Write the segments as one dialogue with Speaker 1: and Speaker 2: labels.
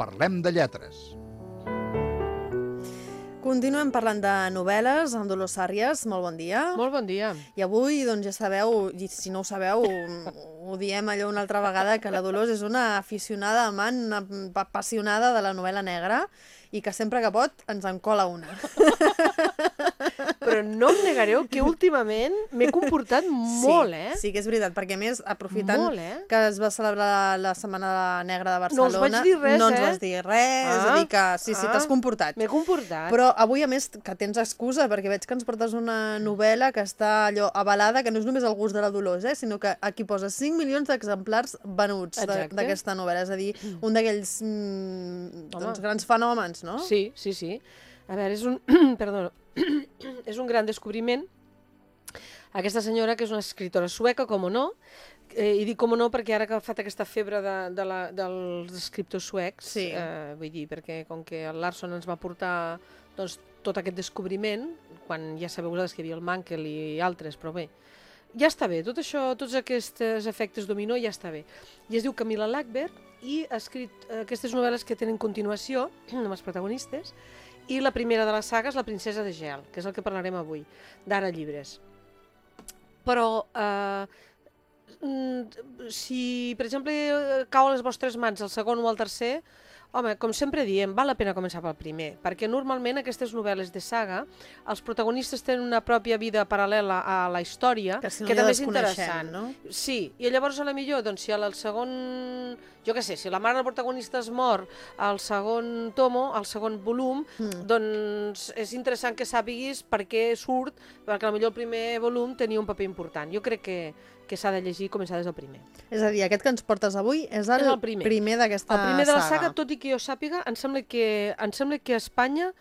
Speaker 1: Parlem de lletres.
Speaker 2: Continuem parlant de novel·les amb Dolors Sàrries. Molt bon dia.
Speaker 3: Molt bon dia.
Speaker 2: I avui, doncs ja sabeu, i si no ho sabeu, ho diem allò una altra vegada, que la Dolors és una aficionada, amant, una apassionada de la novel·la negra i que sempre que pot ens en cola una.
Speaker 3: Però no em negareu que últimament m'he comportat molt, eh?
Speaker 2: Sí, que és veritat, perquè més, aprofitant
Speaker 3: Molt, eh?
Speaker 2: que es va celebrar la Setmana Negra de
Speaker 3: No
Speaker 2: Barcelona...
Speaker 3: us vaig dir res,
Speaker 2: no ens
Speaker 3: eh?
Speaker 2: vas dir res, és a
Speaker 3: Ah,
Speaker 2: dir que sí, sí,
Speaker 3: ah.
Speaker 2: t'has comportat.
Speaker 3: M'he comportat.
Speaker 2: Però avui, a més, que tens excusa, perquè veig que ens portes una novel·la que està allò avalada, que no és només el gust de la Dolors, eh, sinó que aquí posa 5 milions d'exemplars venuts d'aquesta novel·la. És a dir, un d'aquells mm, doncs, grans fenòmens, no?
Speaker 3: Sí, sí, sí. A veure, és un... Perdó. és un gran descobriment. Aquesta senyora, que és una escritora sueca, com o no, eh, i dic com o no perquè ara que ha agafat aquesta febre de, de la, dels escriptors suecs,
Speaker 2: Sí.
Speaker 3: eh, vull dir, perquè com que el Larson ens va portar doncs, tot aquest descobriment, quan ja sabeu vosaltres que hi havia el Mankel i altres, però bé, ja està bé, tot això, tots aquests efectes dominó ja està bé. I es diu Camila Lackberg i ha escrit eh, aquestes novel·les que tenen continuació amb els protagonistes i la primera de la saga és La princesa de gel, que és el que parlarem avui, d'ara llibres. Però eh, mm, si, per exemple, cau a les vostres mans el segon o el tercer, home, com sempre diem, val la pena començar pel primer, perquè normalment aquestes novel·les de saga, els protagonistes tenen una pròpia vida paral·lela a la història,
Speaker 2: Que si no
Speaker 3: que també és interessant.
Speaker 2: no?
Speaker 3: Sí, i llavors a la millor, doncs, si el segon... Jo què sé, si la mare del protagonista es mor al segon tomo, al segon volum,
Speaker 2: Mm.
Speaker 3: doncs és interessant que sàpiguis per què surt, perquè millor el primer volum tenia un paper important. Jo crec que, que s'ha de llegir i començar des del primer.
Speaker 2: És a dir, aquest que ens portes avui és el,
Speaker 3: És el primer.
Speaker 2: primer d'aquesta
Speaker 3: El primer de la
Speaker 2: saga.
Speaker 3: saga, tot i que jo sàpiga, em sembla que, em sembla que a Espanya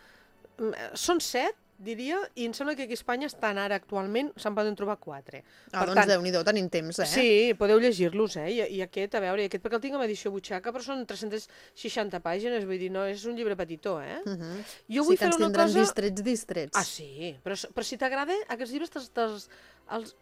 Speaker 3: mm, eh, són set, diria, i em sembla que aquí a Espanya estan ara actualment, se'n poden trobar quatre.
Speaker 2: Ah, doncs Déu-n'hi-do, tenim temps, eh?
Speaker 3: Sí, podeu llegir-los, eh? I, I aquest, a veure, aquest perquè el tinc amb edició butxaca, però són 360 pàgines, vull dir, no és un llibre petitó, eh?
Speaker 2: Uh -huh.
Speaker 3: Jo
Speaker 2: sí
Speaker 3: vull fer una cosa...
Speaker 2: distrets, distrets.
Speaker 3: Ah, sí, però, però si t'agrada, aquests llibres te'ls... te'ls els...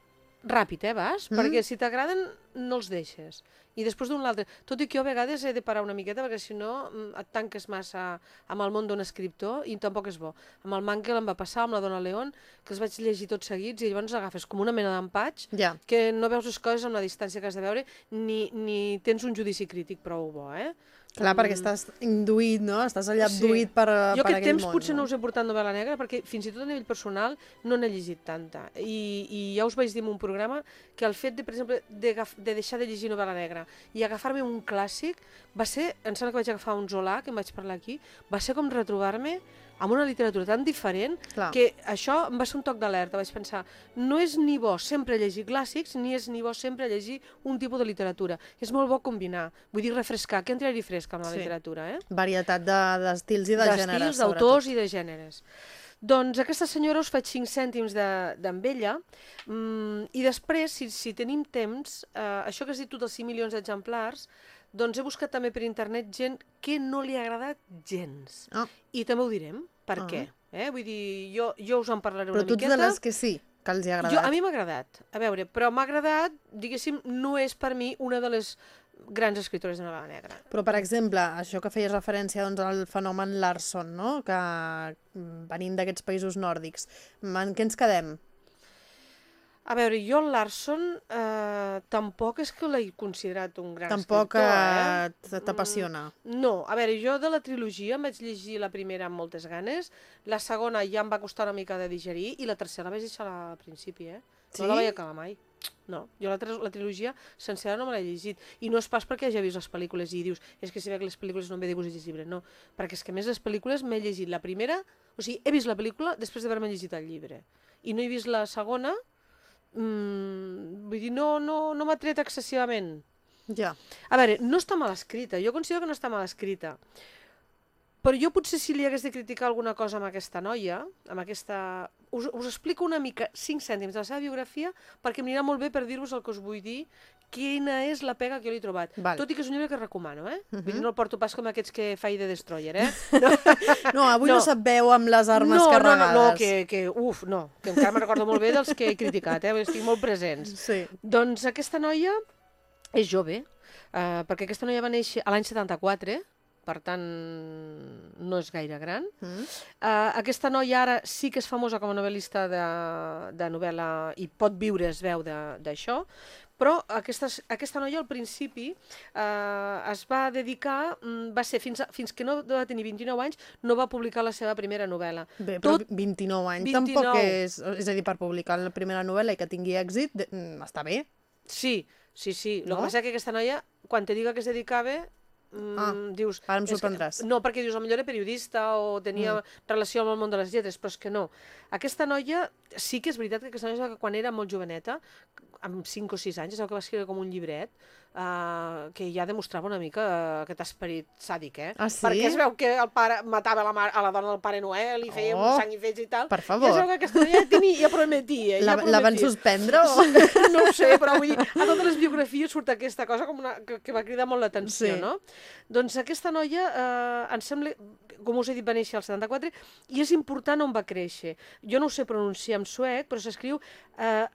Speaker 3: Ràpid, eh, vas?
Speaker 2: Mm.
Speaker 3: Perquè si t'agraden, no els deixes. I després d'un l'altre. Tot i que jo a vegades he de parar una miqueta, perquè si no mm, et tanques massa amb el món d'un escriptor i tampoc és bo. Amb el Mankel em va passar, amb la Dona León, que els vaig llegir tots seguits i llavors agafes com una mena d'empatx
Speaker 2: Ja.
Speaker 3: que no veus les coses amb la distància que has de veure ni, ni tens un judici crític prou bo, eh?
Speaker 2: Clar, perquè estàs induït, no? Estàs allà
Speaker 3: Sí.
Speaker 2: abduït per,
Speaker 3: Jo
Speaker 2: per
Speaker 3: aquest
Speaker 2: aquell
Speaker 3: temps
Speaker 2: món,
Speaker 3: potser no
Speaker 2: no
Speaker 3: us he portat novel·la negra perquè fins i tot a nivell personal no n'he llegit tanta. I, I ja us vaig dir en un programa que el fet de, per exemple, de, de deixar de llegir novel·la negra i agafar-me un clàssic va ser, em sembla que vaig agafar un Zola, que em vaig parlar aquí, va ser com retrobar-me amb una literatura tan diferent
Speaker 2: Clar.
Speaker 3: que això em va ser un toc d'alerta. Vaig pensar, no és ni bo sempre llegir clàssics, ni és ni bo sempre llegir un tipus de literatura. És molt bo combinar, vull dir refrescar, que entri fresca amb la
Speaker 2: Sí.
Speaker 3: literatura, eh?
Speaker 2: Varietat de- d'estils i de gèneres,
Speaker 3: d'estils, d'autors i de gèneres. Doncs aquesta senyora us faig 5 cèntims de- d'en de, ella mm, i després, si, si tenim temps, eh, això que has dit tu dels 5 milions d'exemplars, doncs he buscat també per internet gent que no li ha agradat gens.
Speaker 2: Ah.
Speaker 3: I també ho direm, per
Speaker 2: Ah.
Speaker 3: què. Eh? Vull dir, jo, jo us en parlaré
Speaker 2: Però
Speaker 3: una
Speaker 2: tu ets
Speaker 3: miqueta.
Speaker 2: de les que sí, que els hi ha agradat.
Speaker 3: Jo, a mi m'ha agradat, a veure, però m'ha agradat, diguéssim, no és per mi una de les grans escritores de novel·la negra.
Speaker 2: Però, per exemple, això que feies referència doncs, al fenomen Larson, no? que mm, venint d'aquests països nòrdics, en què ens quedem?
Speaker 3: A veure, jo el Larson eh, tampoc és que l'he considerat un gran
Speaker 2: Tampoc
Speaker 3: escriptor,
Speaker 2: eh, t- t'apassiona.
Speaker 3: eh? No, a veure, jo de la trilogia em vaig llegir la primera amb moltes ganes, la segona ja em va costar una mica de digerir i la tercera la vaig deixar al principi, eh?
Speaker 2: Sí?
Speaker 3: No la vaig acabar mai. No, jo la, la trilogia sencera no me l'he llegit. I no és pas perquè hagi vist les pel·lícules i dius és que si veig les pel·lícules no em ve de gust llegir llibre. No, perquè és que més les pel·lícules m'he llegit la primera, o sigui, he vist la pel·lícula després d'haver-me llegit el llibre. I no he vist la segona, mm, vull dir, no, no, no m'ha tret excessivament.
Speaker 2: Ja.
Speaker 3: A veure, no està mal escrita, jo considero que no està mal escrita. Però jo potser si li hagués de criticar alguna cosa amb aquesta noia, amb aquesta... Us, us explico una mica, 5 cèntims de la seva biografia, perquè m'anirà molt bé per dir-vos el que us vull dir, quina és la pega que jo li he trobat.
Speaker 2: Val.
Speaker 3: Tot i que és un llibre que recomano, eh? Uh
Speaker 2: Mhm.
Speaker 3: -huh. Vull dir, no el porto pas com aquests que fa de Destroyer, eh? No,
Speaker 2: No, avui no,
Speaker 3: No.
Speaker 2: se't veu amb les armes
Speaker 3: no, no,
Speaker 2: carregades.
Speaker 3: no, no, que, que, uf, no, que encara me'n recordo molt bé dels que he criticat, eh? Estic molt presents.
Speaker 2: Sí.
Speaker 3: Doncs aquesta noia és jove, eh, perquè aquesta noia va néixer a l'any 74, per tant no és gaire gran.
Speaker 2: Mm.
Speaker 3: Uh, aquesta noia ara sí que és famosa com a novel·lista de, de novel·la i pot viure, es veu, d'això, però aquesta, aquesta noia al principi eh, es va dedicar, mm, va ser fins, a, fins que no va tenir 29 anys, no va publicar la seva primera novel·la.
Speaker 2: Bé, però
Speaker 3: Tot-
Speaker 2: 29 anys
Speaker 3: 29.
Speaker 2: tampoc és... És a dir, per publicar la primera novel·la i que tingui èxit, mm, està bé.
Speaker 3: Sí, sí, sí. El
Speaker 2: No?
Speaker 3: que passa és que aquesta noia, quan te diga que es dedicava, mm,
Speaker 2: Ah,
Speaker 3: dius...
Speaker 2: ara em
Speaker 3: és que-
Speaker 2: sorprendràs.
Speaker 3: No, perquè dius, potser era periodista o tenia mm. relació amb el món de les lletres, però és que no. Aquesta noia, sí que és veritat que aquesta noia, quan era molt joveneta, amb 5 o 6 anys, es veu que va escriure com un llibret, uh, que ja demostrava una mica uh, aquest esperit sàdic, eh?
Speaker 2: Ah, sí?
Speaker 3: Perquè es veu que el pare matava la, mar, a la dona del pare Noel i feia
Speaker 2: Oh,
Speaker 3: un sang i fets i tal.
Speaker 2: per
Speaker 3: I
Speaker 2: favor.
Speaker 3: es veu que aquesta noia ja, tenia, ja prometia.
Speaker 2: La,
Speaker 3: ja
Speaker 2: la van
Speaker 3: prometia.
Speaker 2: suspendre o...?
Speaker 3: No ho sé, però vull dir, a totes les biografies surt aquesta cosa com una, que, que va cridar molt l'atenció,
Speaker 2: Sí.
Speaker 3: no? Doncs aquesta noia, eh, em sembla, com us he dit, va néixer al 74, i és important on va créixer. Jo no ho sé pronunciar en suec, però s'escriu eh,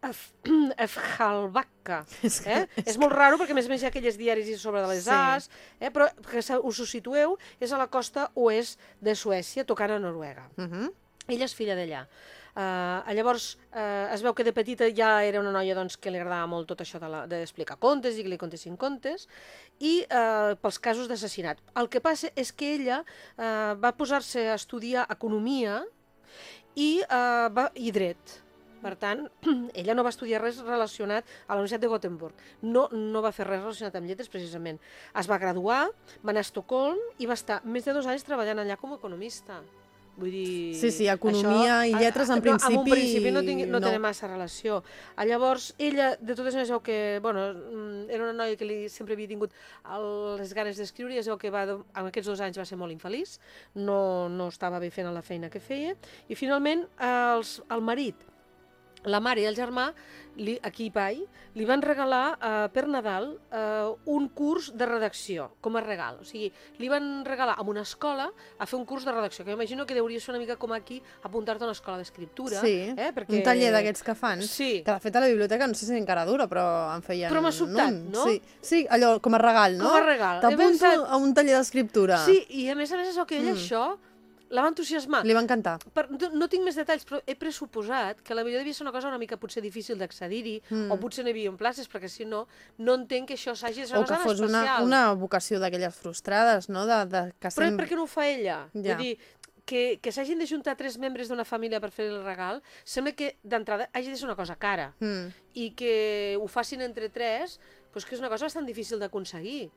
Speaker 3: Efjalbakka.
Speaker 2: És que-
Speaker 3: Eh? És molt raro perquè, a més a més, hi ha aquelles diaris sobre de les
Speaker 2: Sí.
Speaker 3: As, eh? però que us ho situeu, és a la costa oest de Suècia, tocant a Noruega.
Speaker 2: Uh -huh.
Speaker 3: Ella és filla d'allà. Uh, llavors, uh, es veu que de petita ja era una noia doncs, que li agradava molt tot això de la- d'explicar de contes i que li contessin contes, i uh, pels casos d'assassinat. El que passa és que ella uh, va posar-se a estudiar economia i, uh, va, i dret. Per tant, ella no va estudiar res relacionat a la Universitat de Gothenburg. No, no va fer res relacionat amb lletres, precisament. Es va graduar, va anar a Estocolm i va estar més de dos anys treballant allà com a economista. Vull dir...
Speaker 2: Sí, sí, economia i lletres, en
Speaker 3: no, En un
Speaker 2: principi,
Speaker 3: principi no, tingui, no,
Speaker 2: no.
Speaker 3: tenia massa relació. Ah, Llavors, ella, de totes maneres, veu que, bueno, mm, era una noia que li, sempre havia tingut les ganes d'escriure i es veu que va, en aquests dos anys va ser molt infeliç, no, no estava bé fent la feina que feia, i finalment els, el marit, la mare i el germà, li, aquí Pai, li van regalar eh, per Nadal eh, un curs de redacció, com a regal. O sigui, li van regalar a una escola a fer un curs de redacció, que m'imagino que hauria ser una mica com aquí apuntar-te a una escola d'escriptura.
Speaker 2: Sí,
Speaker 3: eh? Perquè...
Speaker 2: un taller d'aquests que fan.
Speaker 3: Sí.
Speaker 2: Que de fet a la biblioteca no sé si encara dura, però en feien
Speaker 3: Però m'ha sobtat,
Speaker 2: un.
Speaker 3: no?
Speaker 2: Sí, sí, allò com a regal, no?
Speaker 3: Com a regal.
Speaker 2: T'apunto
Speaker 3: pensat-
Speaker 2: a un taller d'escriptura.
Speaker 3: Sí, i a més a més és el que ella
Speaker 2: Mm.
Speaker 3: això la va entusiasmar.
Speaker 2: Li va encantar.
Speaker 3: Per, no, no tinc més detalls, però he pressuposat que la millor devia ser una cosa una mica potser difícil d'accedir-hi,
Speaker 2: Mm.
Speaker 3: o potser no hi havia places, perquè si no, no entenc que això s'hagi de ser
Speaker 2: O
Speaker 3: una
Speaker 2: que
Speaker 3: cosa
Speaker 2: fos una,
Speaker 3: especial.
Speaker 2: una vocació d'aquelles frustrades, no? De, de, que
Speaker 3: Però
Speaker 2: sem...
Speaker 3: per què no ho fa ella?
Speaker 2: Ja.
Speaker 3: Vull dir, que, que s'hagin de juntar tres membres d'una família per fer el regal, sembla que d'entrada hagi de ser una cosa cara
Speaker 2: Mm.
Speaker 3: i que ho facin entre tres, doncs que és una cosa bastant difícil d'aconseguir.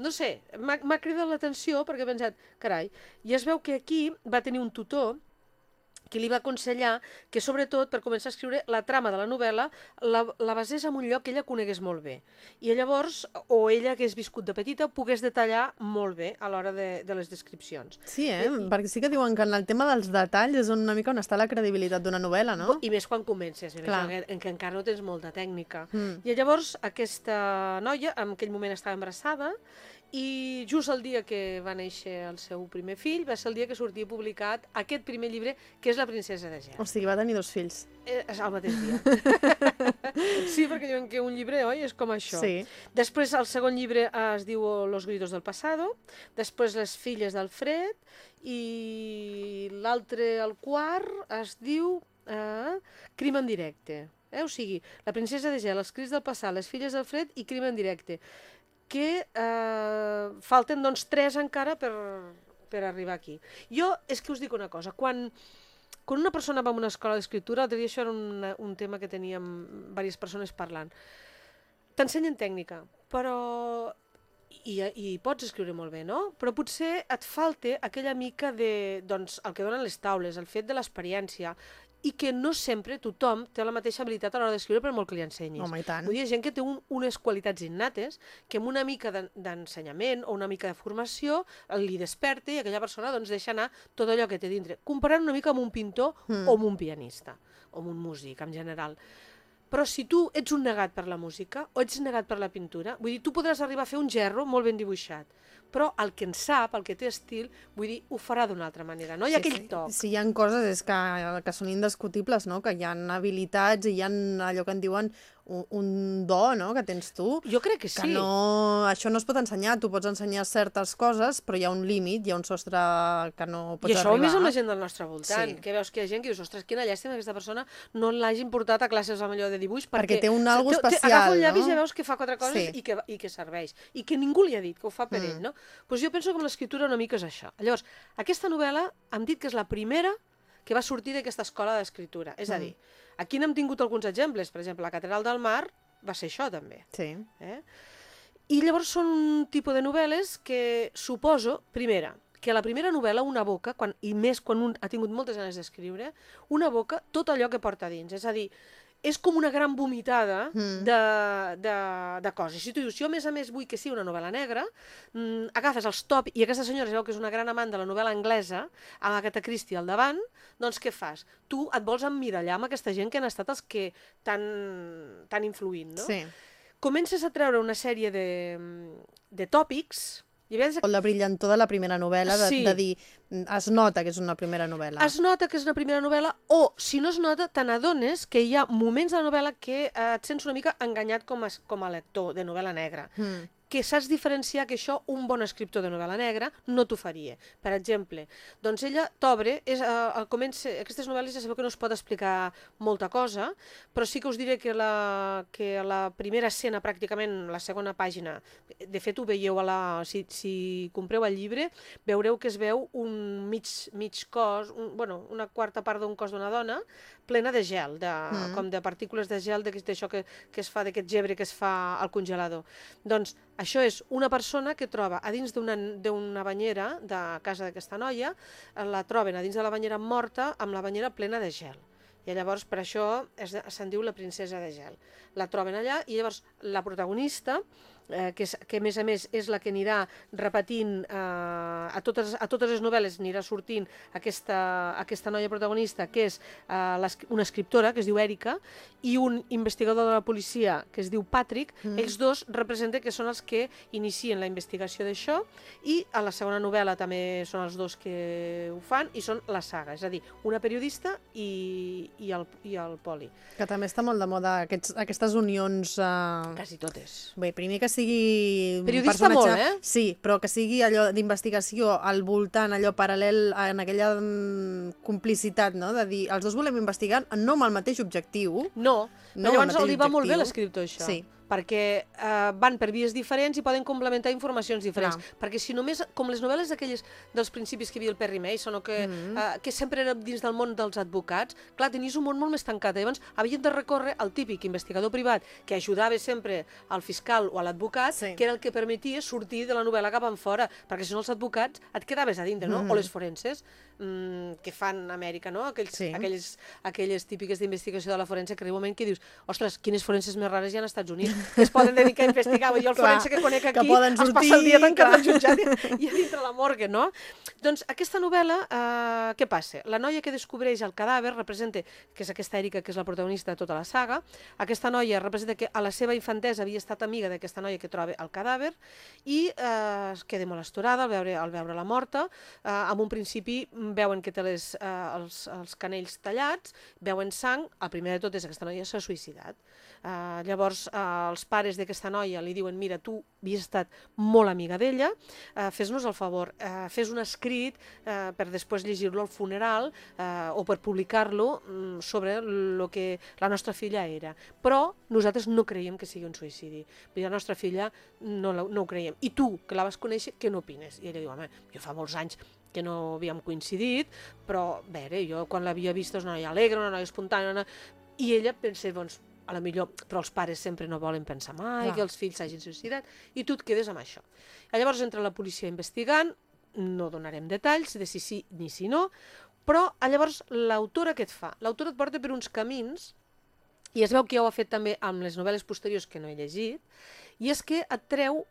Speaker 3: No sé, m'ha cridat l'atenció perquè he pensat, carai, i es veu que aquí va tenir un tutor que li va aconsellar que, sobretot, per començar a escriure la trama de la novel·la, la, la basés en un lloc que ella conegués molt bé. I llavors, o ella, que és viscut de petita, pogués detallar molt bé a l'hora de, de les descripcions.
Speaker 2: Sí, eh? Perquè sí que diuen que en el tema dels detalls és una mica on està la credibilitat d'una novel·la, no?
Speaker 3: I més quan comences,
Speaker 2: Clar.
Speaker 3: en, en què encara no tens molta tècnica.
Speaker 2: Mm.
Speaker 3: I llavors aquesta noia en aquell moment estava embarassada i just el dia que va néixer el seu primer fill va ser el dia que sortia publicat aquest primer llibre, que és La princesa de gel.
Speaker 2: O sigui, va tenir dos fills.
Speaker 3: Eh, el mateix dia. sí, perquè diuen que un llibre, oi, és com això.
Speaker 2: Sí.
Speaker 3: Després el segon llibre es diu Los gritos del pasado, després Les filles d'Alfred i l'altre, el quart, es diu eh, Crim en directe. Eh? O sigui, La princesa de gel, Els crits del passat, Les filles d'Alfred i Crim en directe que eh, falten doncs tres encara per, per arribar aquí. Jo és que us dic una cosa, quan, quan una persona va a una escola d'escriptura, l'altre dia això era un, un tema que teníem diverses persones parlant, t'ensenyen tècnica, però i, i pots escriure molt bé, no? Però potser et falta aquella mica de, doncs, el que donen les taules, el fet de l'experiència, i que no sempre tothom té la mateixa habilitat a l'hora d'escriure per molt que li ensenyis.
Speaker 2: Home, i tant.
Speaker 3: Vull dir, gent que té un, unes qualitats innates que amb una mica d'en- d'ensenyament o una mica de formació li desperta i aquella persona doncs, deixa anar tot allò que té dintre. Comparant una mica amb un pintor
Speaker 2: Mm.
Speaker 3: o amb un pianista o amb un músic en general. Però si tu ets un negat per la música o ets negat per la pintura, vull dir, tu podràs arribar a fer un gerro molt ben dibuixat, però el que en sap, el que té estil, vull dir, ho farà d'una altra manera, no? Hi ha
Speaker 2: Sí,
Speaker 3: aquell
Speaker 2: sí.
Speaker 3: toc.
Speaker 2: Si hi ha coses és que, que són indiscutibles, no? Que hi ha habilitats i hi ha allò que en diuen un, un do, no?, que tens tu,
Speaker 3: Jo crec que
Speaker 2: que
Speaker 3: sí.
Speaker 2: no... Això no es pot ensenyar. Tu pots ensenyar certes coses, però hi ha un límit, hi ha un sostre que no pots
Speaker 3: I això ho
Speaker 2: arribar.
Speaker 3: vist amb la gent del nostre voltant,
Speaker 2: Sí.
Speaker 3: que veus que hi ha gent que dius, ostres, quina llàstima que aquesta persona no l'hagin portat a classes a millor de dibuix, perquè,
Speaker 2: Perquè té un algo especial,
Speaker 3: Agafa un llapis
Speaker 2: no?
Speaker 3: i ja veus que fa quatre coses
Speaker 2: Sí.
Speaker 3: i, que, i que serveix. I que ningú li ha dit, que ho fa per
Speaker 2: Mm.
Speaker 3: ell, no? Doncs jo penso que amb l'escriptura una mica és això. Llavors, aquesta novel·la hem dit que és la primera que va sortir d'aquesta escola d'escriptura. És a
Speaker 2: Mm.
Speaker 3: Aquí n'hem tingut alguns exemples. Per exemple, la Catedral del Mar va ser això, també.
Speaker 2: Sí.
Speaker 3: Eh? I llavors són un tipus de novel·les que suposo, primera, que la primera novel·la una boca, quan, i més quan un ha tingut moltes ganes d'escriure, una boca tot allò que porta dins. És a dir, és com una gran vomitada
Speaker 2: Mm.
Speaker 3: de, de, de coses. Si tu dius, jo a més a més vull que sigui una novel·la negra, mm, agafes els top, i aquesta senyora es veu que és una gran amant de la novel·la anglesa, amb Agatha Christie al davant, doncs què fas? Tu et vols emmirallar amb aquesta gent que han estat els que tan, tan influint, no?
Speaker 2: Sí.
Speaker 3: comences a treure una sèrie de, de tòpics,
Speaker 2: O la brillantor de la primera novel·la, de,
Speaker 3: Sí.
Speaker 2: de dir, es nota que és una primera novel·la.
Speaker 3: es nota que és una primera novel·la, o, si no es nota, te n'adones que hi ha moments de la novel·la que eh, et sents una mica enganyat com a, com a lector de novel·la negra.
Speaker 2: Mm.
Speaker 3: Que saps diferenciar que això un bon escriptor de novel·la negra no t'ho faria. Per exemple, doncs ella t'obre, és, eh, comença, aquestes novel·les ja sabeu que no es pot explicar molta cosa, però sí que us diré que la, que a la primera escena, pràcticament la segona pàgina, de fet ho veieu a la, si, si compreu el llibre, veureu que es veu un mig, mig cos, un, bueno, una quarta part d'un cos d'una dona, plena de gel, de,
Speaker 2: Mm.
Speaker 3: com de partícules de gel, d'això que, que es fa, d'aquest gebre que es fa al congelador. Doncs això és una persona que troba a dins d'una banyera de casa d'aquesta noia, eh, la troben a dins de la banyera morta amb la banyera plena de gel. I llavors per això se'n diu la princesa de gel. La troben allà i llavors la protagonista, eh, que, és, que a més a més és la que anirà repetint eh, a, totes, a totes les novel·les anirà sortint aquesta, aquesta noia protagonista que és eh, una escriptora que es diu Èrica i un investigador de la policia que es diu Patrick, Mm. ells dos representen que són els que inicien la investigació d'això i a la segona novel·la també són els dos que ho fan i són la saga, és a dir, una periodista i, i, el, i el poli.
Speaker 2: Que també està molt de moda aquests, aquestes unions... Uh...
Speaker 3: Quasi totes.
Speaker 2: Bé, primer que sigui
Speaker 3: Periodista
Speaker 2: personatge...
Speaker 3: molt, eh?
Speaker 2: Sí, però que sigui allò d'investigació al voltant, allò paral·lel en aquella mm, complicitat, no? De dir, els dos volem investigar, no amb el mateix objectiu.
Speaker 3: No,
Speaker 2: No,
Speaker 3: no llavors li va molt bé l'escriptor això.
Speaker 2: Sí.
Speaker 3: Perquè eh, van per vies diferents i poden complementar informacions diferents.
Speaker 2: Clar.
Speaker 3: Perquè si només, com les novel·les aquelles dels principis que hi havia el Perry Mason o que,
Speaker 2: Mhm.
Speaker 3: eh, que sempre era dins del món dels advocats, clar, tenies un món molt més tancat. Llavors havien de recórrer al típic investigador privat que ajudava sempre al fiscal o a l'advocat,
Speaker 2: Sí.
Speaker 3: que era el que permetia sortir de la novel·la cap en fora, perquè si no els advocats et quedaves a dintre, no?
Speaker 2: Mhm.
Speaker 3: O les forenses, mm, que fan a Amèrica, no? Aquells,
Speaker 2: Sí.
Speaker 3: aquelles, aquelles típiques d'investigació de la forense que arriba un moment que dius, ostres, quines forenses més rares hi ha als Estats Units, que es poden dedicar a investigar. Jo el
Speaker 2: Clar,
Speaker 3: forense que conec
Speaker 2: que
Speaker 3: aquí
Speaker 2: poden
Speaker 3: es passa
Speaker 2: sortir,
Speaker 3: el dia tancat
Speaker 2: clar.
Speaker 3: al jutjat i, i a dintre la morgue, no? Doncs aquesta novel·la, eh, què passa? La noia que descobreix el cadàver representa, que és aquesta Èrica, que és la protagonista de tota la saga, aquesta noia representa que a la seva infantesa havia estat amiga d'aquesta noia que troba el cadàver i eh, es queda molt esturada al veure, al veure la morta. Eh, en un principi veuen que té les, eh, els, els canells tallats, veuen sang, el primer de tot és que aquesta noia s'ha suïcidat. Uh, llavors, uh, els pares d'aquesta noia li diuen mira, tu havies estat molt amiga d'ella, uh, fes-nos el favor, uh, fes un escrit uh, per després llegir-lo al funeral uh, o per publicar-lo um, sobre el que la nostra filla era. Però nosaltres no creiem que sigui un suïcidi. La nostra filla no, la, no ho creiem. I tu, que la vas conèixer, què n'opines? I ella diu, home, jo fa molts anys que no havíem coincidit, però, a veure, jo quan l'havia vista és una noia alegre, una noia espontània, una... i ella pensa, doncs, a la millor, però els pares sempre no volen pensar mai
Speaker 2: Clar.
Speaker 3: que els fills s'hagin suïcidat, i tu et quedes amb això. I llavors entra la policia investigant, no donarem detalls de si sí ni si no, però llavors l'autora què et fa? L'autora et porta per uns camins, i es veu que ja ho ha fet també amb les novel·les posteriors que no he llegit, i és que et treu,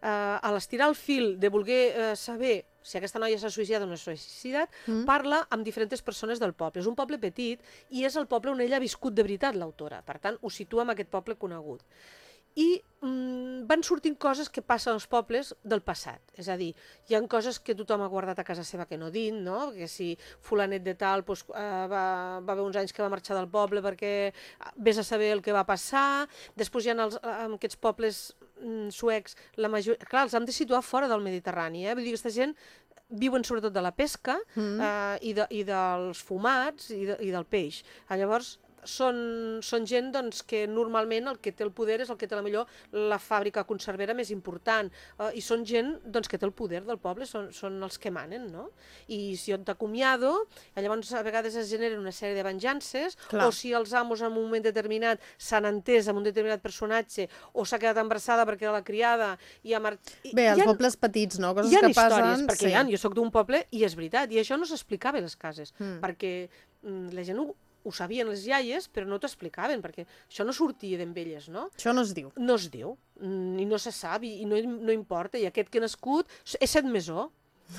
Speaker 3: eh, a l'estirar el fil de voler eh, saber si aquesta noia s'ha suïcidat o no s'ha suïcidat,
Speaker 2: Mm.
Speaker 3: parla amb diferents persones del poble. És un poble petit i és el poble on ella ha viscut de veritat, l'autora. Per tant, ho situa en aquest poble conegut. i mm, van sortint coses que passen als pobles del passat. És a dir, hi han coses que tothom ha guardat a casa seva que no dit, no? Que si fulanet de tal doncs, eh, va, va haver uns anys que va marxar del poble perquè ah, vés a saber el que va passar. Després hi ha els, eh, aquests pobles mm, suecs, la major... clar, els hem de situar fora del Mediterrani. Eh? Vull dir, aquesta gent viuen sobretot de la pesca mm. eh, i, de, i dels fumats i, de, i del peix. Llavors, són, són gent doncs, que normalment el que té el poder és el que té la millor la fàbrica conservera més important eh, i són gent doncs, que té el poder del poble, són, són els que manen, no? I si jo t'acomiado, llavors a vegades es generen una sèrie de venjances, Clar. o si els amos en un moment determinat s'han entès amb un determinat personatge o s'ha quedat embarassada perquè era la criada i ha marxat...
Speaker 2: Bé, els ha, pobles petits, no?
Speaker 3: Coses hi ha que històries, passen, perquè sí. hi ha, jo sóc d'un poble i és veritat, i això no s'explicava a les cases, mm. perquè la gent ho, ho sabien les iaies, però no t'ho explicaven, perquè això no sortia d'en elles, no?
Speaker 2: Això no es diu.
Speaker 3: No es diu, mm, i no se sap, i no, no importa, i aquest que ha nascut és set mesó,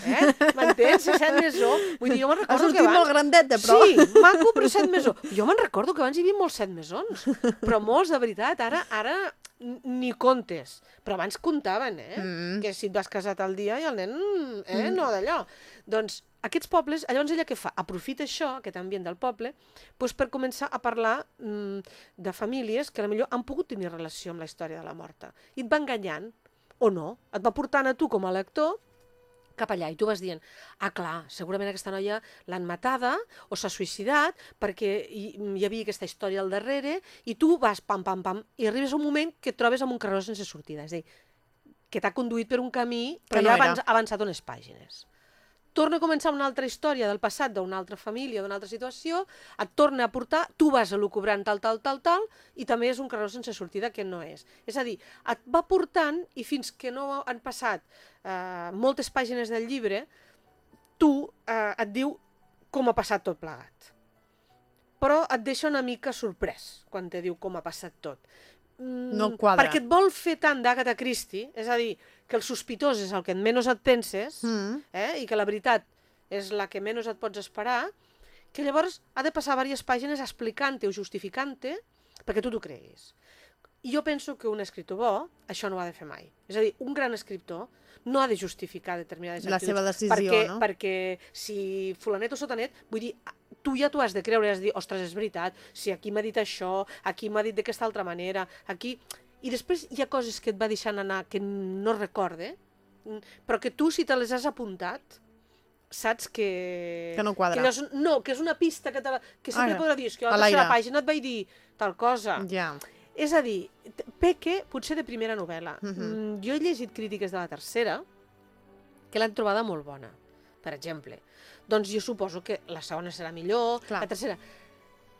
Speaker 3: Eh? M'entens? Set mesó. Vull dir, jo me'n recordo
Speaker 2: sortit
Speaker 3: abans...
Speaker 2: molt grandet, de però...
Speaker 3: Sí, maco, però set mesó. Jo me'n recordo que abans hi havia molts set mesons, però molts, de veritat. Ara, ara ni contes. Però abans comptaven, eh? Mm. Que si et vas casar tal dia i el nen, eh? Mm. No d'allò. Doncs aquests pobles, llavors ella què fa? Aprofita això, aquest ambient del poble, doncs per començar a parlar mm, de famílies que millor han pogut tenir relació amb la història de la morta. I et va enganyant, o no, et va portant a tu com a lector cap allà, i tu vas dient, ah clar, segurament aquesta noia l'han matada o s'ha suïcidat perquè hi, hi havia aquesta història al darrere i tu vas pam, pam, pam, i arribes a un moment que et trobes amb un carreró sense sortida, és a dir, que t'ha conduït per un camí però no ja ha avançat unes pàgines torna a començar una altra història del passat d'una altra família, d'una altra situació, et torna a portar, tu vas elucubrant tal, tal, tal, tal, i també és un carreró sense sortida que no és. És a dir, et va portant i fins que no han passat eh, moltes pàgines del llibre, tu eh, et diu com ha passat tot plegat. Però et deixa una mica sorprès quan te diu com ha passat tot.
Speaker 2: No mm, quadra.
Speaker 3: Perquè et vol fer tant d'Agatha Christie, és a dir, que el sospitós és el que menys et penses, mm. eh, i que la veritat és la que menys et pots esperar, que llavors ha de passar diverses pàgines explicant-te o justificant-te perquè tu t'ho creguis. I jo penso que un escriptor bo això no ho ha de fer mai. És a dir, un gran escriptor no ha de justificar determinades
Speaker 2: la
Speaker 3: actituds.
Speaker 2: seva decisió,
Speaker 3: perquè,
Speaker 2: no?
Speaker 3: Perquè si fulanet o sotanet, vull dir, tu ja t'ho has de creure, has de dir, ostres, és veritat, si aquí m'ha dit això, aquí m'ha dit d'aquesta altra manera, aquí... I després hi ha coses que et va deixant anar que no recorde, però que tu, si te les has apuntat, saps que...
Speaker 2: Que no quadra.
Speaker 3: Que no, és, no, que és una pista que, te la, que sempre podrà dir, és que a la tercera pàgina et vaig dir tal cosa.
Speaker 2: Ja.
Speaker 3: És a dir, peque potser de primera novel·la. Mhm. mm, jo he llegit crítiques de la tercera que l'han trobada molt bona, per exemple. Doncs jo suposo que la segona serà millor, Clar. la tercera...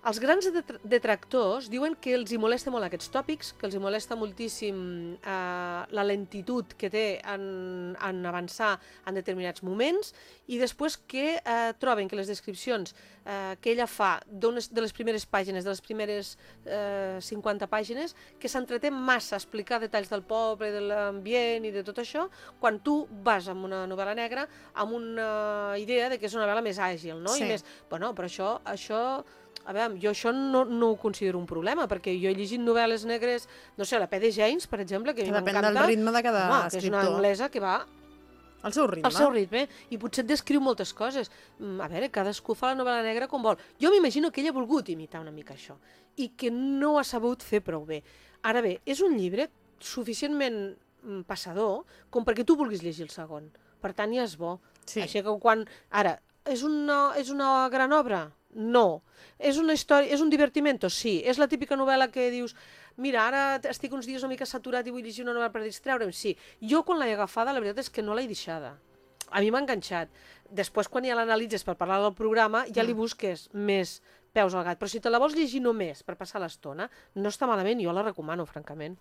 Speaker 3: Els grans detractors diuen que els hi molesta molt aquests tòpics, que els hi molesta moltíssim eh, la lentitud que té en, en avançar en determinats moments i després que eh, troben que les descripcions eh, que ella fa de les primeres pàgines, de les primeres eh, 50 pàgines, que s'entreté massa a explicar detalls del poble, de l'ambient i de tot això, quan tu vas amb una novel·la negra amb una idea de que és una novel·la més àgil, no?
Speaker 2: Sí.
Speaker 3: I més, bueno, però això, això a veure, jo això no, no ho considero un problema, perquè jo he llegit novel·les negres, no sé, la P. de James, per exemple, que, que
Speaker 2: Depèn del ritme de cada
Speaker 3: Home,
Speaker 2: escriptor.
Speaker 3: que és una anglesa que va
Speaker 2: al seu ritme.
Speaker 3: Al seu ritme, i potser et descriu moltes coses. Mm, a veure, cadascú fa la novel·la negra com vol. Jo m'imagino que ella ha volgut imitar una mica això, i que no ha sabut fer prou bé. Ara bé, és un llibre suficientment mm, passador com perquè tu vulguis llegir el segon. Per tant, ja és bo.
Speaker 2: Sí.
Speaker 3: Així que quan... Ara, és una, és una gran obra? No. És una història, és un divertiment? Sí. És la típica novel·la que dius mira, ara estic uns dies una mica saturat i vull llegir una novel·la per distreure'm? Sí. Jo quan l'he agafada, la veritat és que no l'he deixada. A mi m'ha enganxat. Després, quan ja l'analitzes per parlar del programa, ja li mm. busques més peus al gat. Però si te la vols llegir només per passar l'estona, no està malament, jo la recomano, francament.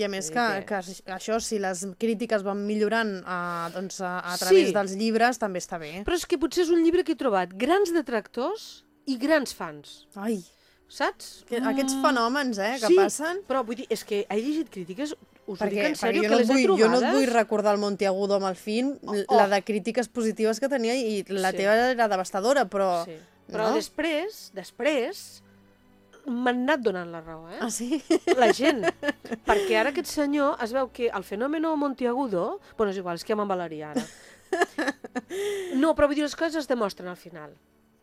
Speaker 2: I a més que, que... que això, si les crítiques van millorant a, doncs, a, a través sí. dels llibres, també està bé.
Speaker 3: Però és que potser és un llibre que he trobat grans detractors i grans fans.
Speaker 2: Ai,
Speaker 3: saps?
Speaker 2: que, aquests fenòmens eh, que
Speaker 3: sí,
Speaker 2: passen...
Speaker 3: però vull dir, és que he llegit crítiques, us
Speaker 2: perquè,
Speaker 3: ho dic en sèrio, que
Speaker 2: no
Speaker 3: les
Speaker 2: vull,
Speaker 3: he trobades...
Speaker 2: Jo no et vull recordar el Monteagudo amb el film,
Speaker 3: Oh,
Speaker 2: oh, la de crítiques positives que tenia i la
Speaker 3: Sí.
Speaker 2: teva era devastadora, però...
Speaker 3: Sí. Però
Speaker 2: no?
Speaker 3: després, després, m'han anat donant la raó, eh?
Speaker 2: Ah, sí?
Speaker 3: La gent. Perquè ara aquest senyor es veu que el fenòmeno Monteagudo... Bueno, és igual, és que ja m'embalaria ara. No, però vull dir, les coses es demostren al final.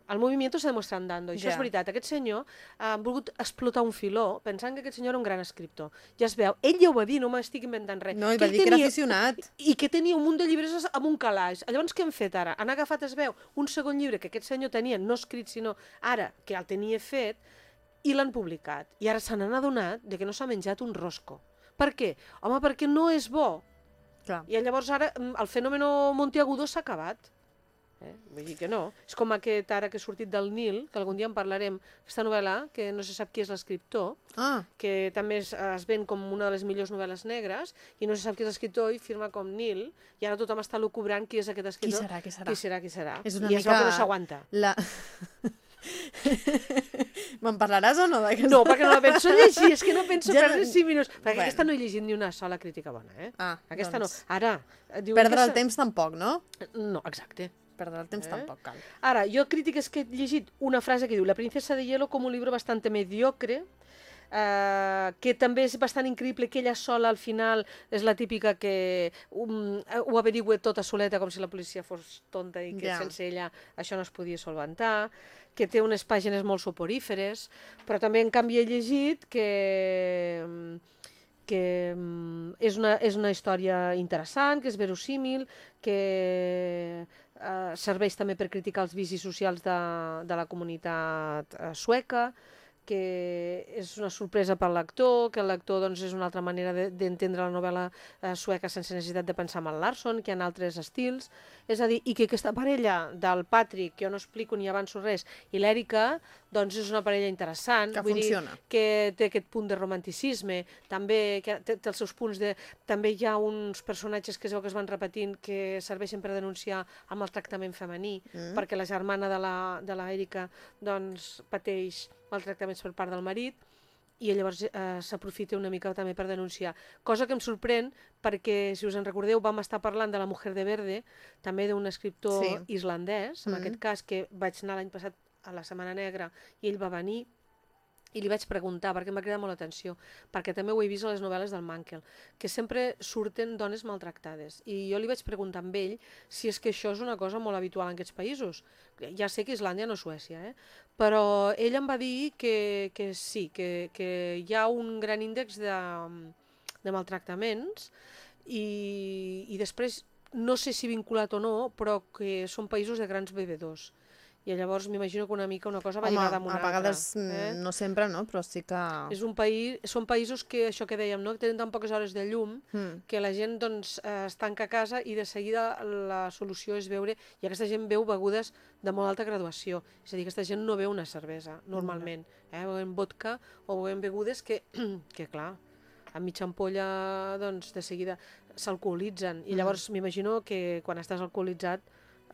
Speaker 3: El moviment se demostra andando. I això
Speaker 2: Ja.
Speaker 3: és veritat. Aquest senyor ha volgut explotar un filó pensant que aquest senyor era un gran escriptor. Ja es veu. Ell ja ho va dir, no m'estic inventant res.
Speaker 2: No, i va dir que era aficionat.
Speaker 3: I que tenia un munt de llibres amb un calaix. Llavors, què hem fet ara? Han agafat, es veu, un segon llibre que aquest senyor tenia, no escrit, sinó ara, que el tenia fet, i l'han publicat. I ara se n'han adonat de que no s'ha menjat un rosco. Per què? Home, perquè no és bo.
Speaker 2: Clar.
Speaker 3: I llavors ara mm, el fenòmeno Monteagudo s'ha acabat. Eh? Vull dir que no. És com aquest ara que ha sortit del Nil, que algun dia en parlarem, aquesta novel·la, que no se sap qui és l'escriptor,
Speaker 2: Ah,
Speaker 3: que també es, es ven com una de les millors novel·les negres, i no se sap qui és l'escriptor i firma com Nil, i ara tothom està lucubrant qui és aquest
Speaker 2: qui
Speaker 3: escriptor.
Speaker 2: serà, qui serà?
Speaker 3: Qui serà, qui serà.
Speaker 2: És una
Speaker 3: I es veu
Speaker 2: mica-
Speaker 3: que no s'aguanta.
Speaker 2: La... Me'n parlaràs o no?
Speaker 3: No, perquè no la penso llegir, és que no penso
Speaker 2: Ja
Speaker 3: ja
Speaker 2: no-
Speaker 3: perdre 5 minuts. Perquè
Speaker 2: Bueno.
Speaker 3: aquesta no he llegit ni una sola crítica bona, eh?
Speaker 2: Ah,
Speaker 3: aquesta
Speaker 2: doncs,
Speaker 3: no. Ara, diuen
Speaker 2: Perdre
Speaker 3: que
Speaker 2: el temps tampoc, no?
Speaker 3: No, exacte.
Speaker 2: Perdre el temps
Speaker 3: Eh?
Speaker 2: tampoc cal.
Speaker 3: Ara, jo crítiques que he llegit una frase que diu La princesa de hielo com un libro bastante mediocre, eh, que també és bastant increïble que ella sola al final és la típica que um, ho averigua tota soleta com si la policia fos tonta i que
Speaker 2: Ja.
Speaker 3: sense ella això no es podia solventar, que té unes pàgines molt soporíferes, però també en canvi he llegit que que mm, és, una, és una història interessant, que és verosímil, que eh, serveix també per criticar els vicis socials de, de la comunitat eh, sueca, que és una sorpresa pel lector, que el lector doncs, és una altra manera de- d'entendre la novel·la eh, sueca sense necessitat de pensar en el Larson, que hi ha altres estils. És a dir, i que aquesta parella del Patrick, que jo no explico ni avanço res, i l'Èrica, doncs és una parella interessant.
Speaker 2: Que
Speaker 3: vull
Speaker 2: funciona.
Speaker 3: Dir, que té aquest punt de romanticisme, també que té, té els seus punts de... També hi ha uns personatges que es veu que es van repetint que serveixen per denunciar el tractament femení, mm. perquè la germana de la, de la Erika doncs, pateix maltractaments per part del marit, i llavors eh, s'aprofita una mica també per denunciar. Cosa que em sorprèn perquè, si us en recordeu, vam estar parlant de La mujer de verde, també d'un escriptor
Speaker 2: Sí.
Speaker 3: islandès, en
Speaker 2: Mm.
Speaker 3: aquest cas, que vaig anar l'any passat a la Setmana Negra i ell va venir i li vaig preguntar, perquè em va cridar molt l'atenció, perquè també ho he vist a les novel·les del Mankel, que sempre surten dones maltractades. I jo li vaig preguntar amb ell si és que això és una cosa molt habitual en aquests països. Ja sé que Islàndia no Suècia, eh? però ell em va dir que, que sí, que, que hi ha un gran índex de, de maltractaments i, i després no sé si vinculat o no, però que són països de grans bevedors. I llavors m'imagino que una mica una cosa va
Speaker 2: Home,
Speaker 3: lligada amb una
Speaker 2: a vegades,
Speaker 3: altra. Eh?
Speaker 2: mm, no sempre, no? Però sí que...
Speaker 3: És un país, són països que, això que dèiem, no? que tenen tan poques hores de llum,
Speaker 2: Mm.
Speaker 3: que la gent doncs, eh, es tanca a casa i de seguida la solució és beure, i aquesta gent veu begudes de molt alta graduació. És a dir, aquesta gent no veu una cervesa, normalment. Eh? Beuen vodka o beuen begudes que, que clar, a mitja ampolla, doncs, de seguida s'alcoholitzen. I
Speaker 2: Mm.
Speaker 3: llavors m'imagino que quan estàs alcoholitzat...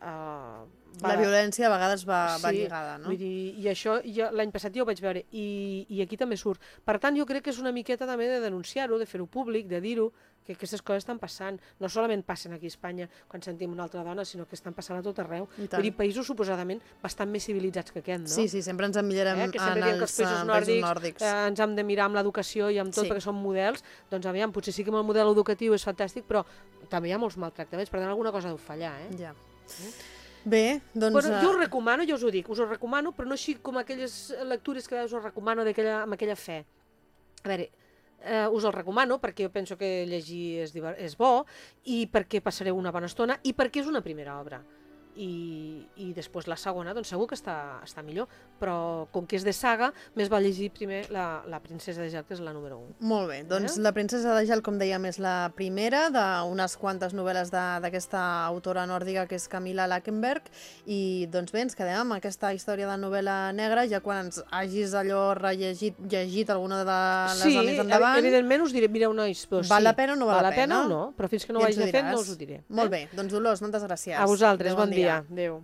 Speaker 3: Eh,
Speaker 2: La violència a vegades va, va
Speaker 3: Sí,
Speaker 2: lligada, no?
Speaker 3: Vull dir, i això jo, l'any passat ja ho vaig veure, i, i aquí també surt. Per tant, jo crec que és una miqueta també de denunciar-ho, de fer-ho públic, de dir-ho, que aquestes coses estan passant. No solament passen aquí a Espanya quan sentim una altra dona, sinó que estan passant a tot arreu. Vull dir, països suposadament bastant més civilitzats que aquest, no?
Speaker 2: Sí, sí, sempre ens emmirarem
Speaker 3: Eh? Que
Speaker 2: en
Speaker 3: diem que
Speaker 2: els
Speaker 3: els països
Speaker 2: eh,
Speaker 3: nòrdics,
Speaker 2: nòrdics.
Speaker 3: Eh, ens hem de mirar amb l'educació i amb tot,
Speaker 2: Sí.
Speaker 3: perquè són models. Doncs aviam, potser sí que amb el model educatiu és fantàstic, però també hi ha molts maltractaments, per tant alguna cosa deu fallar, eh?
Speaker 2: Ja. Bé, doncs...
Speaker 3: Bueno, jo
Speaker 2: eh,
Speaker 3: us recomano, jo us ho dic, us ho recomano, però no així com aquelles lectures que us ho recomano d'aquella- amb aquella fe. A veure, eh, us el recomano perquè jo penso que llegir és, és bo i perquè passareu una bona estona i perquè és una primera obra. I, i després la segona, doncs segur que està, està millor, però com que és de saga, més va llegir primer la, la princesa de gel, que és la número 1.
Speaker 2: Molt bé, doncs
Speaker 3: Eh?
Speaker 2: La princesa de gel, com dèiem, és la primera d'unes quantes novel·les d'aquesta autora nòrdica que és Camila Lackenberg i doncs bé, ens quedem amb aquesta història de novel·la negra ja quan ens hagis allò rellegit llegit alguna de les
Speaker 3: sí,
Speaker 2: anés endavant.
Speaker 3: evidentment us diré, mireu nois, però
Speaker 2: Val
Speaker 3: sí,
Speaker 2: la pena o no val
Speaker 3: val
Speaker 2: la
Speaker 3: pena?
Speaker 2: pena?
Speaker 3: o no, però fins que no ho hagi fet no us ho diré.
Speaker 2: Molt
Speaker 3: eh?
Speaker 2: bé, doncs Dolors, moltes gràcies.
Speaker 3: A vosaltres,
Speaker 2: Adéu,
Speaker 3: bon dia. dia, deu.